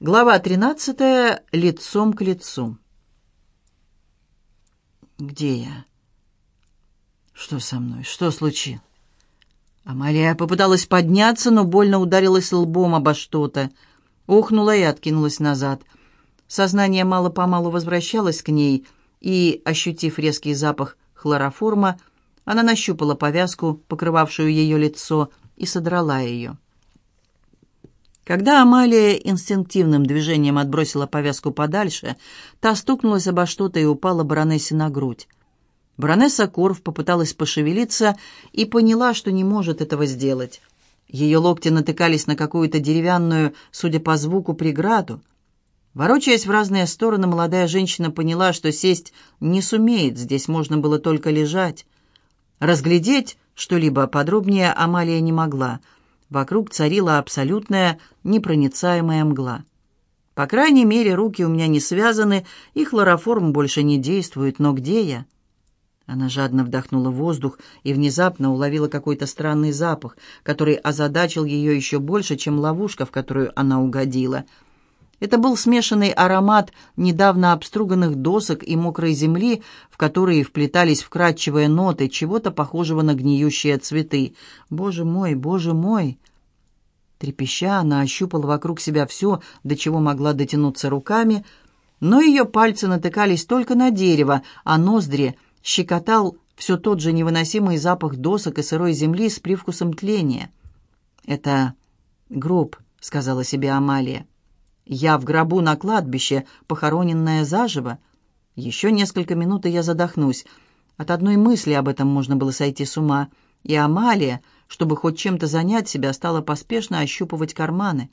Глава 13. Лицом к лицу. Где я? Что со мной? Что случилось? Амалия попыталась подняться, но больно ударилась лбом обо что-то. Ухнула и откинулась назад. Сознание мало-помалу возвращалось к ней, и, ощутив резкий запах хлороформа, она нащупала повязку, покрывавшую ее лицо, и содрала ее. Когда Амалия инстинктивным движением отбросила повязку подальше, та стукнулась обо что-то и упала баронессе на грудь. Баронесса Корф попыталась пошевелиться и поняла, что не может этого сделать. Ее локти натыкались на какую-то деревянную, судя по звуку, преграду. Ворочаясь в разные стороны, молодая женщина поняла, что сесть не сумеет, здесь можно было только лежать. Разглядеть что-либо подробнее Амалия не могла — Вокруг царила абсолютная непроницаемая мгла. По крайней мере, руки у меня не связаны, и хлороформ больше не действует, но где я? Она жадно вдохнула воздух и внезапно уловила какой-то странный запах, который озадачил ее еще больше, чем ловушка, в которую она угодила — это был смешанный аромат недавно обструганных досок и мокрой земли, в которые вплетались вкрадчивые ноты чего-то похожего на гниющие цветы. «Боже мой, боже мой!» Трепеща, она ощупала вокруг себя все, до чего могла дотянуться руками, но ее пальцы натыкались только на дерево, а ноздри щекотал все тот же невыносимый запах досок и сырой земли с привкусом тления. «Это гроб», — сказала себе Амалия. Я в гробу на кладбище, похороненная заживо. Еще несколько минут, и я задохнусь. От одной мысли об этом можно было сойти с ума. И Амалия, чтобы хоть чем-то занять себя, стала поспешно ощупывать карманы.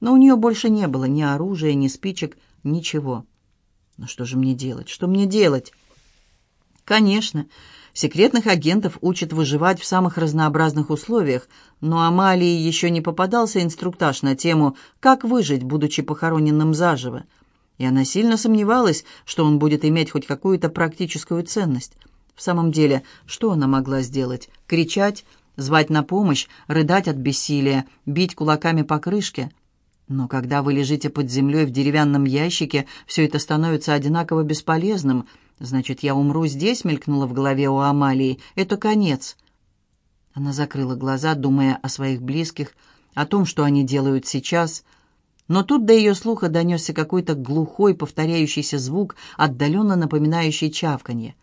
Но у нее больше не было ни оружия, ни спичек, ничего. Но что же мне делать? Что мне делать? Конечно, Секретных агентов учат выживать в самых разнообразных условиях, но Амалии еще не попадался инструктаж на тему «Как выжить, будучи похороненным заживо?» И она сильно сомневалась, что он будет иметь хоть какую-то практическую ценность. В самом деле, что она могла сделать? Кричать, звать на помощь, рыдать от бессилия, бить кулаками по крышке? Но когда вы лежите под землей в деревянном ящике, все это становится одинаково бесполезным – «Значит, я умру здесь?» — мелькнуло в голове у Амалии. «Это конец». Она закрыла глаза, думая о своих близких, о том, что они делают сейчас. Но тут до ее слуха донесся какой-то глухой, повторяющийся звук, отдаленно напоминающий чавканье.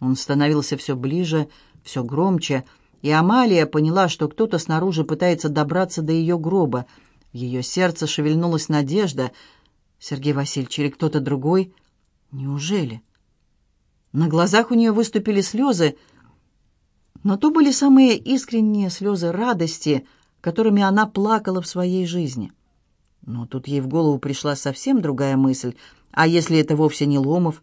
Он становился все ближе, все громче, и Амалия поняла, что кто-то снаружи пытается добраться до ее гроба. В ее сердце шевельнулась надежда. «Сергей Васильевич или кто-то другой? Неужели?» На глазах у нее выступили слезы, но то были самые искренние слезы радости, которыми она плакала в своей жизни. Но тут ей в голову пришла совсем другая мысль. А если это вовсе не Ломов?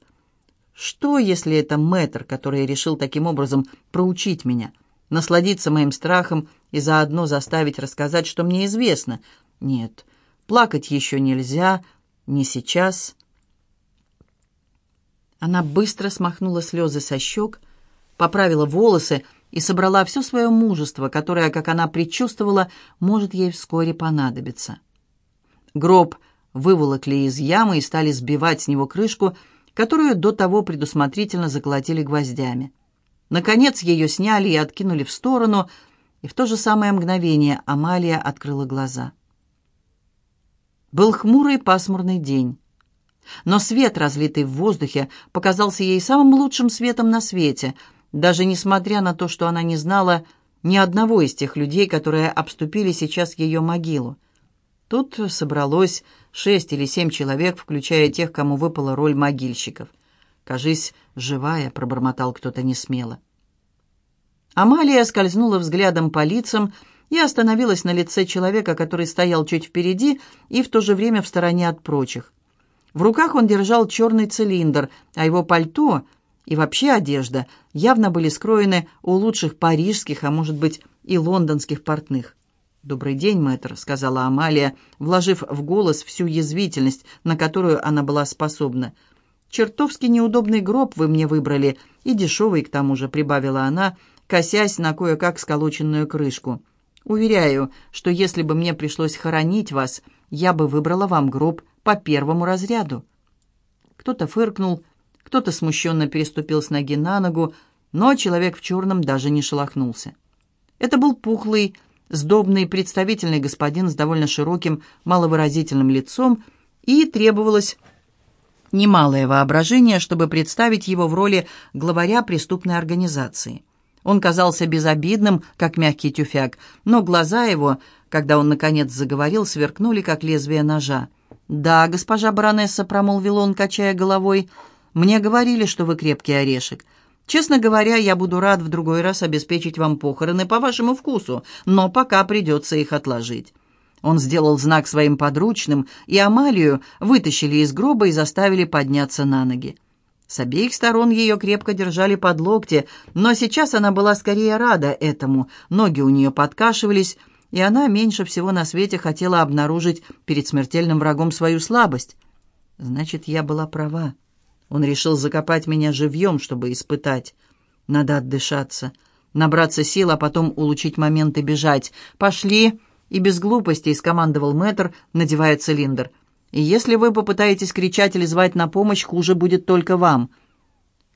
Что, если это мэтр, который решил таким образом проучить меня, насладиться моим страхом и заодно заставить рассказать, что мне известно? Нет, плакать еще нельзя, не сейчас, она быстро смахнула слезы со щек, поправила волосы и собрала все свое мужество, которое, как она предчувствовала, может ей вскоре понадобиться. Гроб выволокли из ямы и стали сбивать с него крышку, которую до того предусмотрительно заколотили гвоздями. Наконец ее сняли и откинули в сторону, и в то же самое мгновение Амалия открыла глаза. Был хмурый пасмурный день. Но свет, разлитый в воздухе, показался ей самым лучшим светом на свете, даже несмотря на то, что она не знала ни одного из тех людей, которые обступили сейчас ее могилу. Тут собралось шесть или семь человек, включая тех, кому выпала роль могильщиков. «Кажись, живая», — пробормотал кто-то несмело. Амалия скользнула взглядом по лицам и остановилась на лице человека, который стоял чуть впереди и в то же время в стороне от прочих. В руках он держал черный цилиндр, а его пальто и вообще одежда явно были скроены у лучших парижских, а может быть и лондонских портных. «Добрый день, мэтр», — сказала Амалия, вложив в голос всю язвительность, на которую она была способна. «Чертовски неудобный гроб вы мне выбрали, и дешевый к тому же», — прибавила она, косясь на кое-как сколоченную крышку. Уверяю, что если бы мне пришлось хоронить вас, я бы выбрала вам гроб по первому разряду». Кто-то фыркнул, кто-то смущенно переступил с ноги на ногу, но человек в черном даже не шелохнулся. Это был пухлый, сдобный, представительный господин с довольно широким, маловыразительным лицом, и требовалось немалое воображение, чтобы представить его в роли главаря преступной организации. Он казался безобидным, как мягкий тюфяк, но глаза его, когда он, наконец, заговорил, сверкнули, как лезвие ножа. «Да, госпожа баронесса», — промолвил он, качая головой, — «мне говорили, что вы крепкий орешек. Честно говоря, я буду рад в другой раз обеспечить вам похороны по вашему вкусу, но пока придется их отложить». Он сделал знак своим подручным, и Амалию вытащили из гроба и заставили подняться на ноги. С обеих сторон ее крепко держали под локти, но сейчас она была скорее рада этому. Ноги у нее подкашивались, и она меньше всего на свете хотела обнаружить перед смертельным врагом свою слабость. Значит, я была права. Он решил закопать меня живьем, чтобы испытать. Надо отдышаться, набраться сил, а потом улучшить момент и бежать. «Пошли!» И без глупостей скомандовал мэтр, надевая цилиндр. «И если вы попытаетесь кричать или звать на помощь, хуже будет только вам».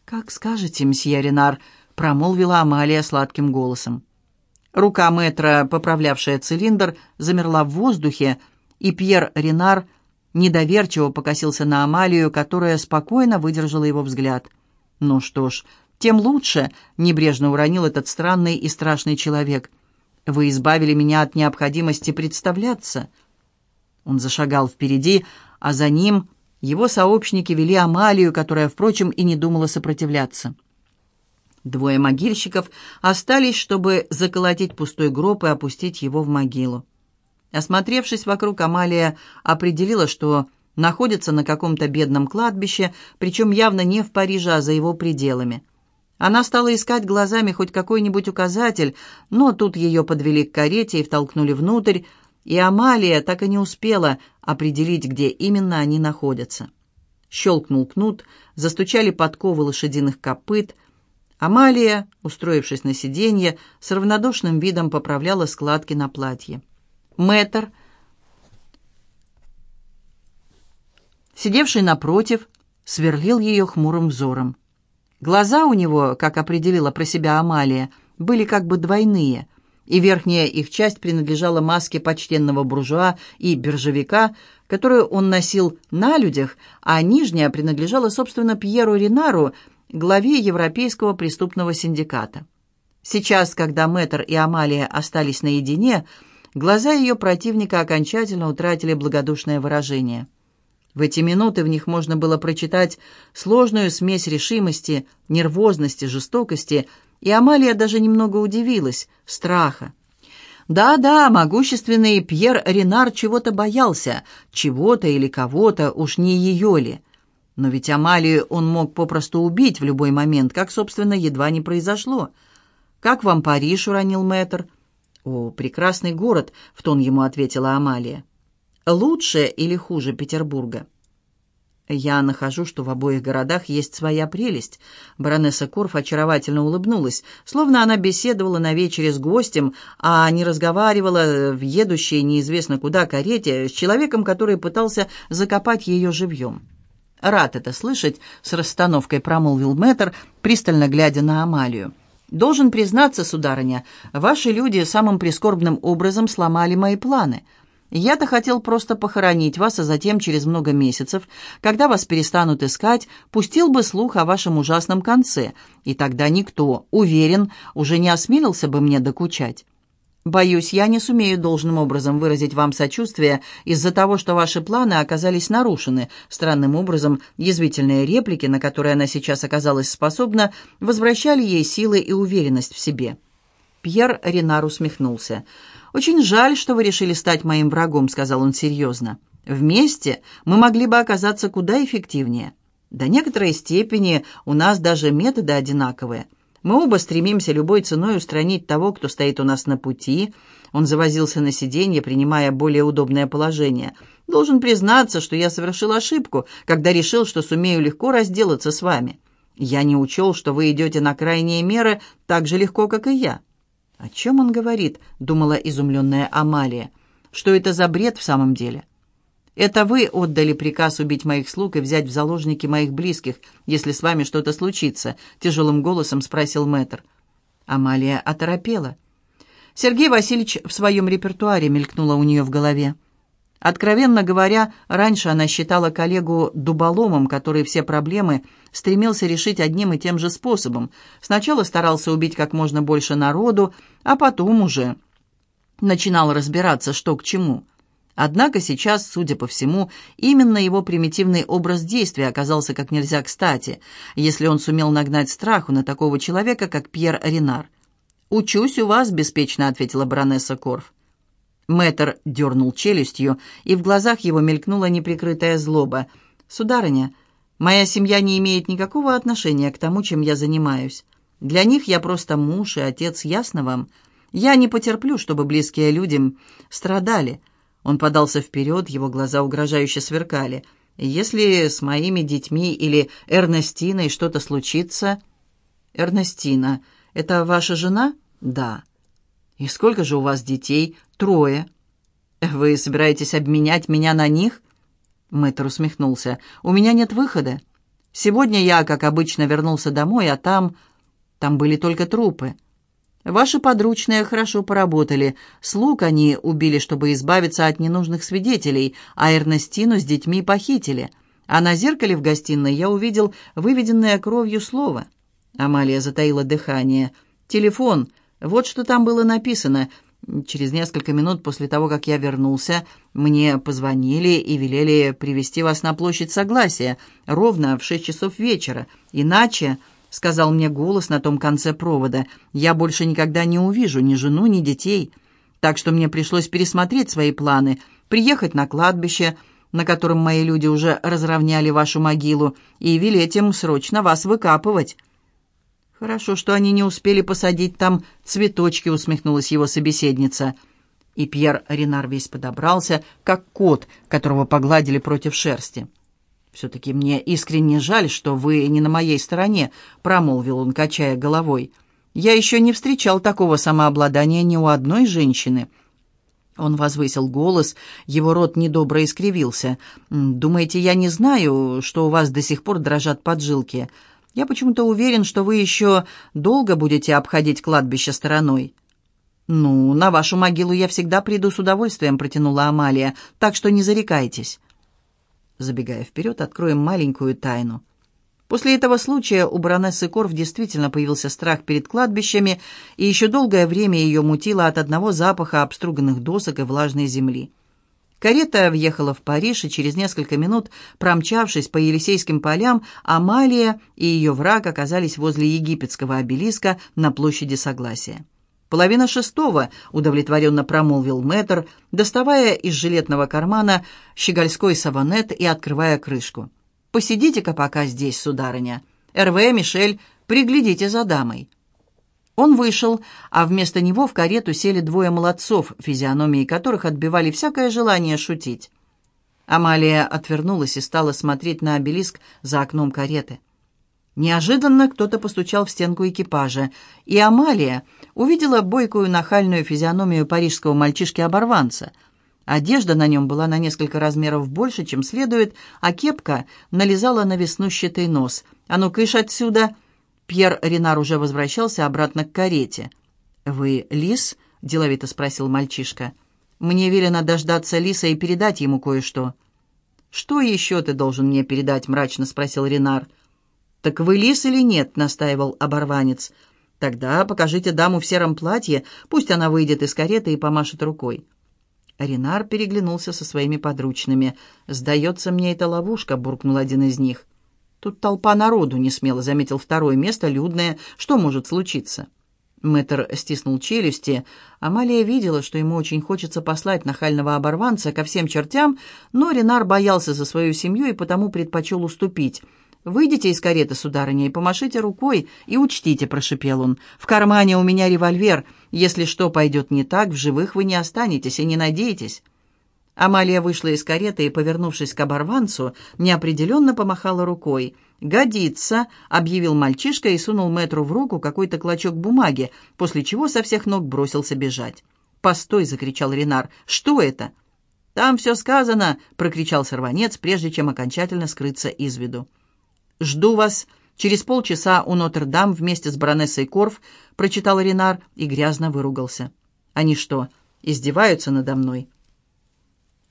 «Как скажете, мсье Ренар», — промолвила Амалия сладким голосом. Рука мэтра, поправлявшая цилиндр, замерла в воздухе, и Пьер Ренар недоверчиво покосился на Амалию, которая спокойно выдержала его взгляд. «Ну что ж, тем лучше», — небрежно уронил этот странный и страшный человек. «Вы избавили меня от необходимости представляться». Он зашагал впереди, а за ним его сообщники вели Амалию, которая, впрочем, и не думала сопротивляться. Двое могильщиков остались, чтобы заколотить пустой гроб и опустить его в могилу. Осмотревшись вокруг, Амалия определила, что находится на каком-то бедном кладбище, причем явно не в Париже, а за его пределами. Она стала искать глазами хоть какой-нибудь указатель, но тут ее подвели к карете и втолкнули внутрь, и Амалия так и не успела определить, где именно они находятся. Щелкнул кнут, застучали подковы лошадиных копыт. Амалия, устроившись на сиденье, с равнодушным видом поправляла складки на платье. Мэтр, сидевший напротив, сверлил ее хмурым взором. Глаза у него, как определила про себя Амалия, были как бы двойные, и верхняя их часть принадлежала маске почтенного буржуа и биржевика, которую он носил на людях, а нижняя принадлежала, собственно, Пьеру Ринару, главе Европейского преступного синдиката. Сейчас, когда Мэтр и Амалия остались наедине, Глаза ее противника окончательно утратили благодушное выражение. В эти минуты в них можно было прочитать сложную смесь решимости, нервозности, жестокости, и Амалия даже немного удивилась, страха. Да-да, могущественный Пьер Ренар чего-то боялся, чего-то или кого-то, уж не ее ли. Но ведь Амалию он мог попросту убить в любой момент, как, собственно, едва не произошло. «Как вам Париж?» — уронил мэтр. «О, прекрасный город», — в тон ему ответила Амалия. «Лучше или хуже Петербурга?» «Я нахожу, что в обоих городах есть своя прелесть». Баронесса Корф очаровательно улыбнулась, словно она беседовала на вечере с гостем, а не разговаривала в едущей неизвестно куда карете с человеком, который пытался закопать ее живьем. «Рад это слышать», — с расстановкой промолвил мэтр, пристально глядя на Амалию. Должен признаться, сударыня, ваши люди самым прискорбным образом сломали мои планы. Я-то хотел просто похоронить вас, а затем, через много месяцев, когда вас перестанут искать, пустил бы слух о вашем ужасном конце, и тогда никто, уверен, уже не осмелился бы мне докучать. Боюсь, я не сумею должным образом выразить вам сочувствие из-за того, что ваши планы оказались нарушены. Странным образом, язвительные реплики, на которые она сейчас оказалась способна, возвращали ей силы и уверенность в себе. Пьер Ренар усмехнулся. «Очень жаль, что вы решили стать моим врагом», — сказал он серьезно. «Вместе мы могли бы оказаться куда эффективнее. До некоторой степени у нас даже методы одинаковые». Мы оба стремимся любой ценой устранить того, кто стоит у нас на пути. Он завозился на сиденье, принимая более удобное положение. Должен признаться, что я совершил ошибку, когда решил, что сумею легко разделаться с вами. Я не учел, что вы идете на крайние меры так же легко, как и я. «О чем он говорит?» — думала изумленная Амалия. «Что это за бред в самом деле?» «Это вы отдали приказ убить моих слуг и взять в заложники моих близких, если с вами что-то случится?» — тяжелым голосом спросил мэтр. Амалия оторопела. Сергей Васильевич в своем репертуаре мелькнуло у нее в голове. Откровенно говоря, раньше она считала коллегу дуболомом, который все проблемы стремился решить одним и тем же способом. Сначала старался убить как можно больше народу, а потом уже начинал разбираться, что к чему. Однако сейчас, судя по всему, именно его примитивный образ действия оказался как нельзя кстати, если он сумел нагнать страху на такого человека, как Пьер Ренар. «Учусь у вас», — беспечно ответила баронесса Корф. Мэтр дернул челюстью, и в глазах его мелькнула неприкрытая злоба. «Сударыня, моя семья не имеет никакого отношения к тому, чем я занимаюсь. Для них я просто муж и отец, ясно вам? Я не потерплю, чтобы близкие людям страдали». Он подался вперед, его глаза угрожающе сверкали. «Если с моими детьми или Эрнестиной что-то случится...» «Эрнестина, это ваша жена?» «Да». «И сколько же у вас детей?» «Трое». «Вы собираетесь обменять меня на них?» Мэтр усмехнулся. «У меня нет выхода. Сегодня я, как обычно, вернулся домой, а там... Там были только трупы. Ваши подручные хорошо поработали. Слуг они убили, чтобы избавиться от ненужных свидетелей, а Эрнестину с детьми похитили. А на зеркале в гостиной я увидел выведенное кровью слово». Амалия затаила дыхание. «Телефон. Вот что там было написано. Через несколько минут после того, как я вернулся, мне позвонили и велели привести вас на площадь Согласия ровно в шесть часов вечера. Иначе, — сказал мне голос на том конце провода, — я больше никогда не увижу ни жену, ни детей. Так что мне пришлось пересмотреть свои планы, приехать на кладбище, на котором мои люди уже разровняли вашу могилу, и велеть им срочно вас выкапывать». «Хорошо, что они не успели посадить там цветочки», — усмехнулась его собеседница. И Пьер Ренар весь подобрался, как кот, которого погладили против шерсти. «Все-таки мне искренне жаль, что вы не на моей стороне», — промолвил он, качая головой. «Я еще не встречал такого самообладания ни у одной женщины». Он возвысил голос, его рот недобро искривился. «Думаете, я не знаю, что у вас до сих пор дрожат поджилки?» Я почему-то уверен, что вы еще долго будете обходить кладбище стороной». «Ну, на вашу могилу я всегда приду с удовольствием», — протянула Амалия, «так что не зарекайтесь». Забегая вперед, откроем маленькую тайну. После этого случая у баронессы Корф действительно появился страх перед кладбищами, и еще долгое время ее мутило от одного запаха обструганных досок и влажной земли. Карета въехала в Париж, и через несколько минут, промчавшись по Елисейским полям, Амалия и ее враг оказались возле египетского обелиска на площади Согласия. «Половина шестого», — удовлетворенно промолвил мэтр, доставая из жилетного кармана щегольской саванет и открывая крышку. «Посидите-ка пока здесь, сударыня. Эрве, Мишель, приглядите за дамой». Он вышел, а вместо него в карету сели двое молодцов, физиономии которых отбивали всякое желание шутить. Амалия отвернулась и стала смотреть на обелиск за окном кареты. Неожиданно кто-то постучал в стенку экипажа, и Амалия увидела бойкую нахальную физиономию парижского мальчишки-оборванца. Одежда на нем была на несколько размеров больше, чем следует, а кепка налезала на веснущатый нос. «А ну, кыш отсюда!» Пьер Ренар уже возвращался обратно к карете. «Вы Лис?» — деловито спросил мальчишка. «Мне велено дождаться Лиса и передать ему кое-что». «Что еще ты должен мне передать?» — мрачно спросил Ренар. «Так вы Лис или нет?» — настаивал оборванец. «Тогда покажите даму в сером платье, пусть она выйдет из кареты и помашет рукой». Ренар переглянулся со своими подручными. «Сдается мне эта ловушка», — буркнул один из них. «Тут толпа народу», — несмело заметил второе место, людное. «Что может случиться?» Мэтр стиснул челюсти. Амалия видела, что ему очень хочется послать нахального оборванца ко всем чертям, но Ренар боялся за свою семью и потому предпочел уступить. «Выйдите из кареты, сударыня, и помашите рукой, и учтите», — прошипел он. «В кармане у меня револьвер. Если что пойдет не так, в живых вы не останетесь, и не надейтесь». Амалия вышла из кареты и, повернувшись к оборванцу, неопределенно помахала рукой. «Годится», — объявил мальчишка и сунул мэтру в руку какой-то клочок бумаги, после чего со всех ног бросился бежать. «Постой!» — закричал Ренар. «Что это?» «Там все сказано!» — прокричал сорванец, прежде чем окончательно скрыться из виду. «Жду вас через полчаса у Нотр-Дам вместе с баронессой Корф», — прочитал Ренар и грязно выругался. «Они что, издеваются надо мной?»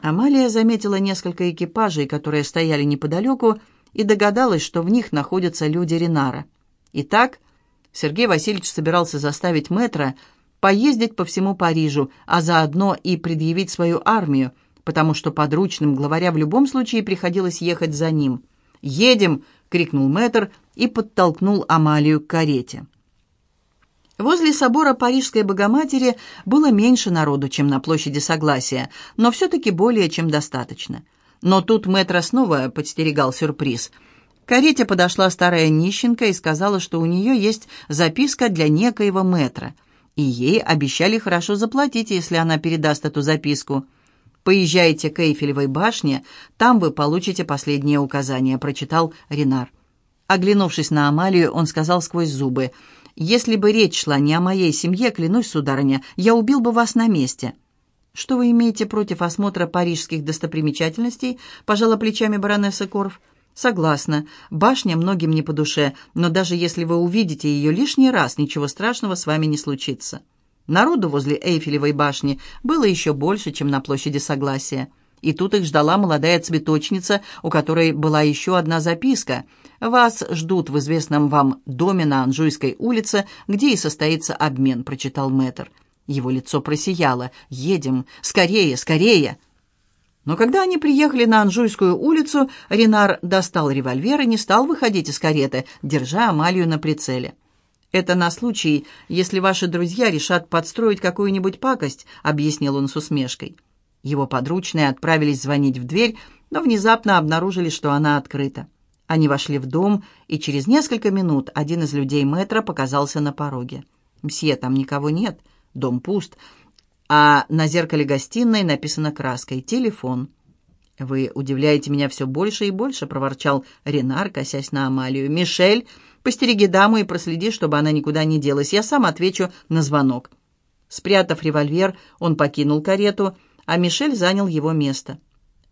Амалия заметила несколько экипажей, которые стояли неподалеку, и догадалась, что в них находятся люди Ренара. Итак, Сергей Васильевич собирался заставить мэтра поездить по всему Парижу, а заодно и предъявить свою армию, потому что подручным главаря в любом случае приходилось ехать за ним. «Едем!» — крикнул мэтр и подтолкнул Амалию к карете. Возле собора Парижской Богоматери было меньше народу, чем на площади Согласия, но все-таки более чем достаточно. Но тут мэтр снова подстерегал сюрприз. К карете подошла старая нищенка и сказала, что у нее есть записка для некоего мэтра, и ей обещали хорошо заплатить, если она передаст эту записку. «Поезжайте к Эйфелевой башне, там вы получите последние указания», — прочитал Ренар. Оглянувшись на Амалию, он сказал сквозь зубы, «Если бы речь шла не о моей семье, клянусь, сударыня, я убил бы вас на месте». «Что вы имеете против осмотра парижских достопримечательностей?» – пожала плечами баронесса Корф. «Согласна. Башня многим не по душе, но даже если вы увидите ее лишний раз, ничего страшного с вами не случится». Народу возле Эйфелевой башни было еще больше, чем на площади Согласия. И тут их ждала молодая цветочница, у которой была еще одна записка. «Вас ждут в известном вам доме на Анжуйской улице, где и состоится обмен», – прочитал мэтр. Его лицо просияло. «Едем! Скорее, скорее!» Но когда они приехали на Анжуйскую улицу, Ренар достал револьвер и не стал выходить из кареты, держа Амалию на прицеле. «Это на случай, если ваши друзья решат подстроить какую-нибудь пакость», — объяснил он с усмешкой. Его подручные отправились звонить в дверь, но внезапно обнаружили, что она открыта. Они вошли в дом, и через несколько минут один из людей мэтра показался на пороге. «Мсье, там никого нет», Дом пуст, а на зеркале гостиной написано краской «Телефон». «Вы удивляете меня все больше и больше», — проворчал Ренар, косясь на Амалию. «Мишель, постереги даму и проследи, чтобы она никуда не делась. Я сам отвечу на звонок». Спрятав револьвер, он покинул карету, а Мишель занял его место.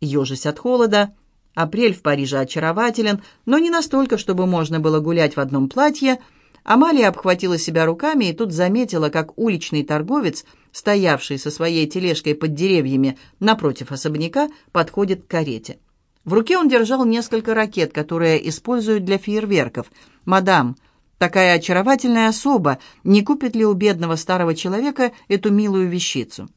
Ежась от холода, апрель в Париже очарователен, но не настолько, чтобы можно было гулять в одном платье — Амалия обхватила себя руками и тут заметила, как уличный торговец, стоявший со своей тележкой под деревьями напротив особняка, подходит к карете. В руке он держал несколько ракет, которые используют для фейерверков. «Мадам, такая очаровательная особа, не купит ли у бедного старого человека эту милую вещицу?»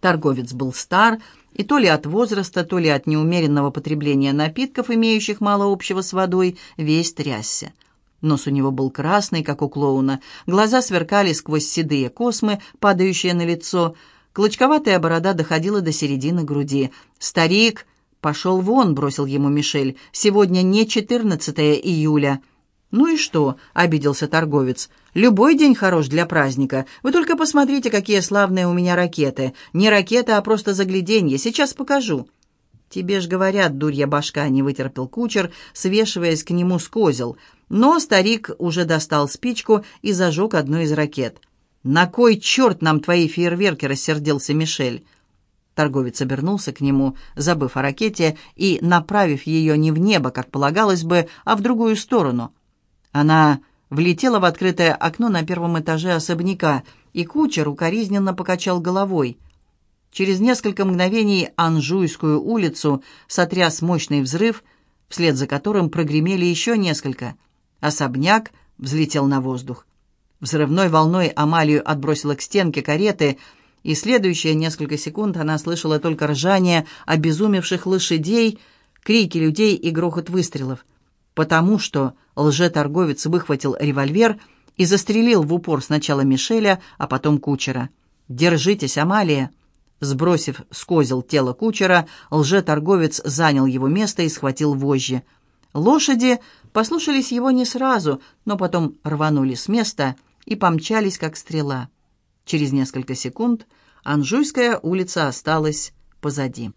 Торговец был стар, и то ли от возраста, то ли от неумеренного потребления напитков, имеющих мало общего с водой, весь трясся. Нос у него был красный, как у клоуна, глаза сверкали сквозь седые космы, падающие на лицо. Клочковатая борода доходила до середины груди. «Старик!» «Пошел вон!» — бросил ему Мишель. «Сегодня не 14 июля». «Ну и что?» — обиделся торговец. «Любой день хорош для праздника. Вы только посмотрите, какие славные у меня ракеты. Не ракеты, а просто загляденье. Сейчас покажу». «Тебе ж говорят, дурья башка!» — не вытерпел кучер, свешиваясь к нему с козел — но старик уже достал спичку и зажег одну из ракет. «На кой черт нам твои фейерверки?» — рассердился Мишель. Торговец обернулся к нему, забыв о ракете и направив ее не в небо, как полагалось бы, а в другую сторону. Она влетела в открытое окно на первом этаже особняка, и кучер укоризненно покачал головой. Через несколько мгновений Анжуйскую улицу сотряс мощный взрыв, вслед за которым прогремели еще несколько — Особняк взлетел на воздух. Взрывной волной Амалию отбросило к стенке кареты, и следующие несколько секунд она слышала только ржание обезумевших лошадей, крики людей и грохот выстрелов. Потому что лжеторговец выхватил револьвер и застрелил в упор сначала Мишеля, а потом кучера. «Держитесь, Амалия!» Сбросив с козел тело кучера, лжеторговец занял его место и схватил вожжи. Лошади послушались его не сразу, но потом рванули с места и помчались, как стрела. Через несколько секунд Анжуйская улица осталась позади.